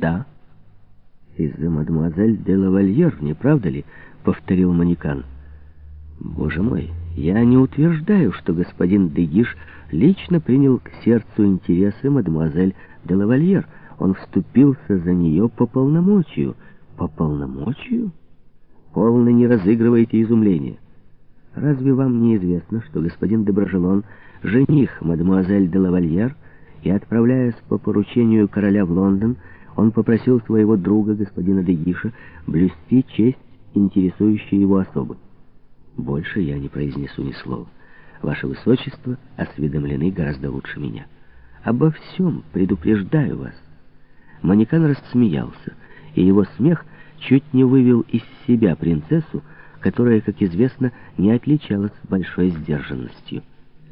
Да. Из-за мадемуазель де лавальер, не правда ли? Повторил Манекан. Боже мой, я не утверждаю, что господин Дегиш лично принял к сердцу интересы мадемуазель де лавальер. Он вступился за нее по полномочию. По полномочию? Полно не разыгрывайте изумление. Разве вам не известно, что господин Доброжелон, жених мадемуазель де лавальер, и, отправляясь по поручению короля в Лондон, он попросил своего друга, господина Дегиша, блюсти честь интересующей его особы. Больше я не произнесу ни слова. Ваше Высочество осведомлены гораздо лучше меня. Обо всем предупреждаю вас. Манекан рассмеялся, и его смех чуть не вывел из себя принцессу, которая, как известно, не отличалась большой сдержанностью.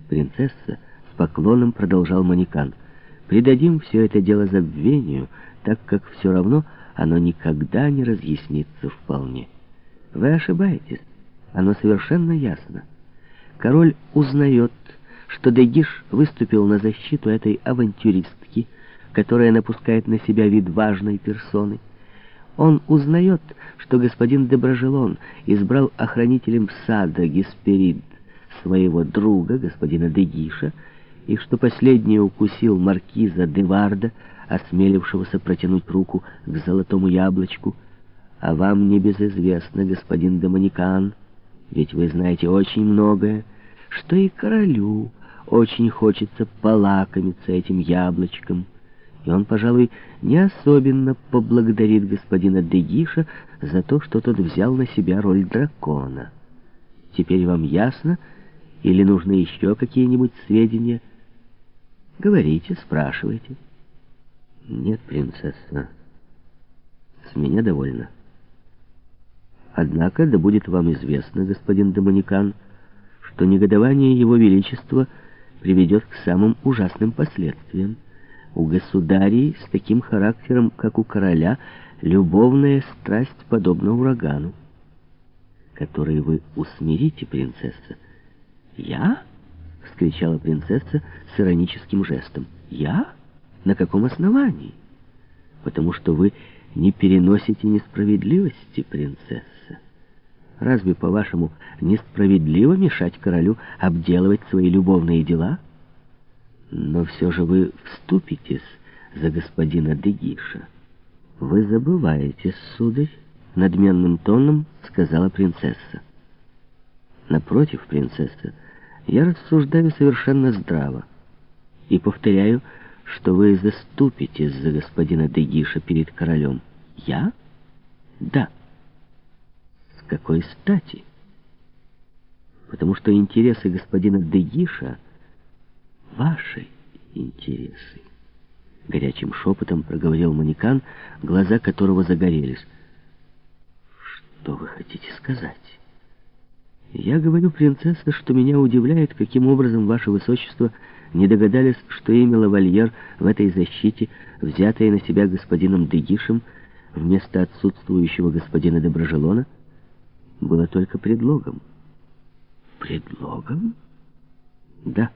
Принцесса с поклоном продолжал Манекан. «Придадим все это дело забвению, так как все равно оно никогда не разъяснится вполне. Вы ошибаетесь, оно совершенно ясно. Король узнает, что Дегиш выступил на защиту этой авантюристки, которая напускает на себя вид важной персоны. Он узнает, что господин Доброжелон избрал охранителем сада Гесперид своего друга, господина Дегиша, и что последний укусил маркиза Деварда, осмелившегося протянуть руку к золотому яблочку. А вам не безызвестно, господин Доманикан, ведь вы знаете очень многое, что и королю очень хочется полакомиться этим яблочком. И он, пожалуй, не особенно поблагодарит господина Дегиша за то, что тот взял на себя роль дракона. Теперь вам ясно, или нужны еще какие-нибудь сведения? Говорите, спрашивайте. Нет, принцесса, с меня довольно. Однако, да будет вам известно, господин Доманикан, что негодование его величества приведет к самым ужасным последствиям. У государей с таким характером, как у короля, любовная страсть подобна урагану, который вы усмирите, принцесса. «Я?» — вскричала принцесса с ироническим жестом. «Я? На каком основании?» «Потому что вы не переносите несправедливости, принцесса. Разве, по-вашему, несправедливо мешать королю обделывать свои любовные дела?» Но все же вы вступитесь за господина Дегиша. Вы забываетесь, сударь, надменным тоном сказала принцесса. Напротив, принцесса, я рассуждаю совершенно здраво и повторяю, что вы заступитесь за господина Дегиша перед королем. Я? Да. С какой стати? Потому что интересы господина Дегиша ваши интересы. Горячим шепотом проговорил манекан, глаза которого загорелись. Что вы хотите сказать? Я говорю, принцесса, что меня удивляет, каким образом ваше высочество не догадались, что имя лавальер в этой защите, взятое на себя господином Дегишем вместо отсутствующего господина Доброжелона, было только предлогом. Предлогом? Да.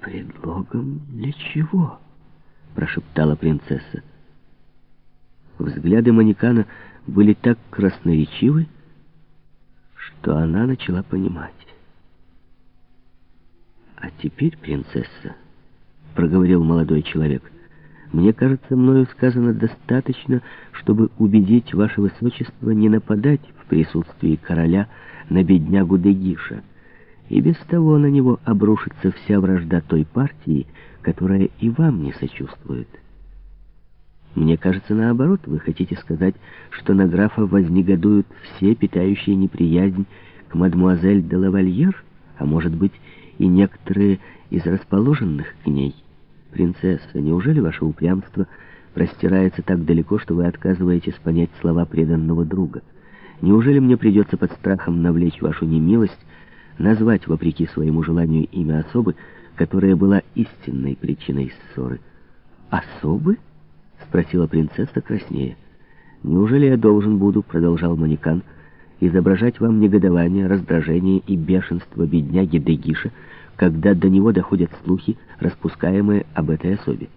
«Предлогом для чего?» — прошептала принцесса. Взгляды манекана были так красноречивы, что она начала понимать. «А теперь, принцесса», — проговорил молодой человек, — «мне кажется, мною сказано достаточно, чтобы убедить ваше высочество не нападать в присутствии короля на беднягу Дегиша». И без того на него обрушится вся вражда той партии, которая и вам не сочувствует. Мне кажется, наоборот, вы хотите сказать, что на графа вознегодуют все, питающие неприязнь к мадмуазель де лавальер, а может быть и некоторые из расположенных к ней. Принцесса, неужели ваше упрямство простирается так далеко, что вы отказываетесь понять слова преданного друга? Неужели мне придется под страхом навлечь вашу немилость, назвать, вопреки своему желанию, имя особы, которая была истинной причиной ссоры. «Особы?» — спросила принцесса краснее. «Неужели я должен буду, — продолжал Манекан, — изображать вам негодование, раздражение и бешенство бедняги Дегиша, когда до него доходят слухи, распускаемые об этой особе?»